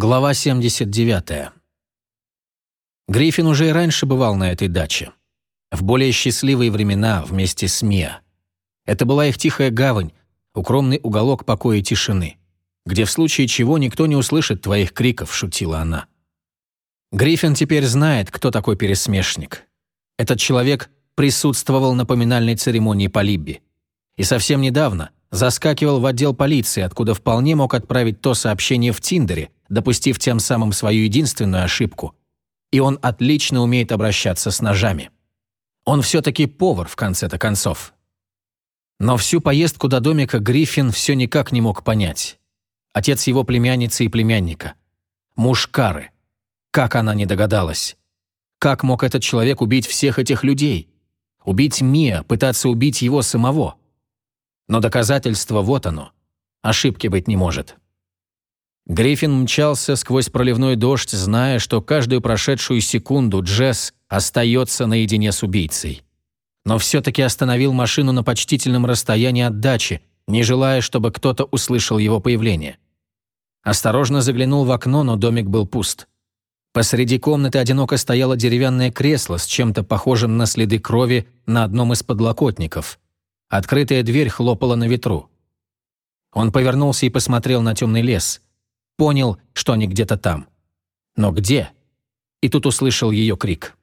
Глава 79. Гриффин уже и раньше бывал на этой даче. В более счастливые времена вместе с Миа. Это была их тихая гавань, укромный уголок покоя и тишины, где в случае чего никто не услышит твоих криков, шутила она. Гриффин теперь знает, кто такой пересмешник. Этот человек присутствовал на поминальной церемонии по Либби. И совсем недавно заскакивал в отдел полиции, откуда вполне мог отправить то сообщение в Тиндере, допустив тем самым свою единственную ошибку. И он отлично умеет обращаться с ножами. Он все-таки повар, в конце-то концов. Но всю поездку до домика Гриффин все никак не мог понять. Отец его племянницы и племянника. Муж Кары. Как она не догадалась? Как мог этот человек убить всех этих людей? Убить Мия, пытаться убить его самого? Но доказательство вот оно. Ошибки быть не может. Гриффин мчался сквозь проливной дождь, зная, что каждую прошедшую секунду Джесс остается наедине с убийцей. Но все-таки остановил машину на почтительном расстоянии от дачи, не желая, чтобы кто-то услышал его появление. Осторожно заглянул в окно, но домик был пуст. Посреди комнаты одиноко стояло деревянное кресло с чем-то похожим на следы крови на одном из подлокотников. Открытая дверь хлопала на ветру. Он повернулся и посмотрел на темный лес – Понял, что они где-то там. Но где? И тут услышал ее крик.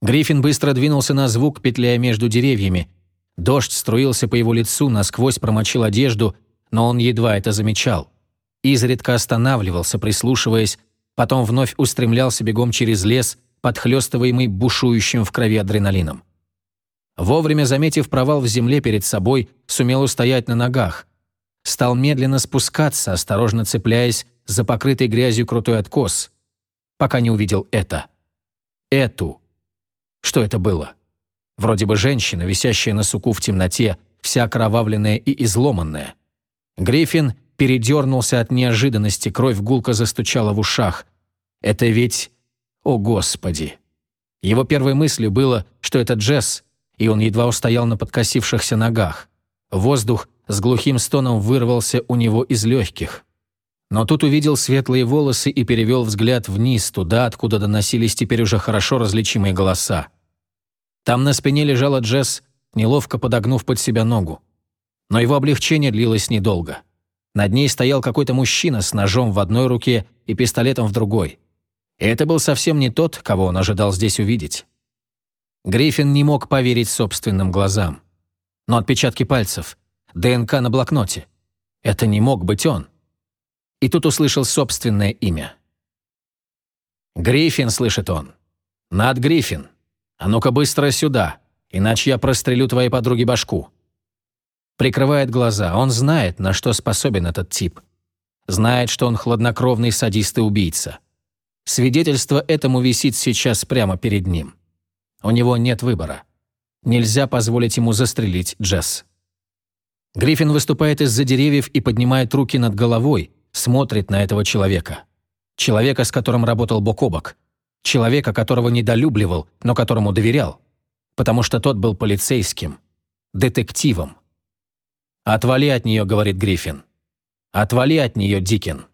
Гриффин быстро двинулся на звук, петляя между деревьями. Дождь струился по его лицу, насквозь промочил одежду, но он едва это замечал. Изредка останавливался, прислушиваясь, потом вновь устремлялся бегом через лес, подхлёстываемый бушующим в крови адреналином. Вовремя заметив провал в земле перед собой, сумел устоять на ногах стал медленно спускаться, осторожно цепляясь за покрытый грязью крутой откос, пока не увидел это. Эту. Что это было? Вроде бы женщина, висящая на суку в темноте, вся окровавленная и изломанная. Гриффин передернулся от неожиданности, кровь гулко застучала в ушах. Это ведь... О, Господи! Его первой мыслью было, что это Джесс, и он едва устоял на подкосившихся ногах. Воздух с глухим стоном вырвался у него из легких. Но тут увидел светлые волосы и перевел взгляд вниз, туда, откуда доносились теперь уже хорошо различимые голоса. Там на спине лежала Джесс, неловко подогнув под себя ногу. Но его облегчение длилось недолго. Над ней стоял какой-то мужчина с ножом в одной руке и пистолетом в другой. И это был совсем не тот, кого он ожидал здесь увидеть. Гриффин не мог поверить собственным глазам. Но отпечатки пальцев, ДНК на блокноте. Это не мог быть он. И тут услышал собственное имя. «Гриффин», — слышит он. «Над Гриффин. А ну-ка быстро сюда, иначе я прострелю твоей подруге башку». Прикрывает глаза. Он знает, на что способен этот тип. Знает, что он хладнокровный садист и убийца. Свидетельство этому висит сейчас прямо перед ним. У него нет выбора. Нельзя позволить ему застрелить Джесс. Гриффин выступает из-за деревьев и поднимает руки над головой, смотрит на этого человека. Человека, с которым работал бок о бок. Человека, которого недолюбливал, но которому доверял. Потому что тот был полицейским. Детективом. «Отвали от нее», — говорит Гриффин. «Отвали от нее, Дикин».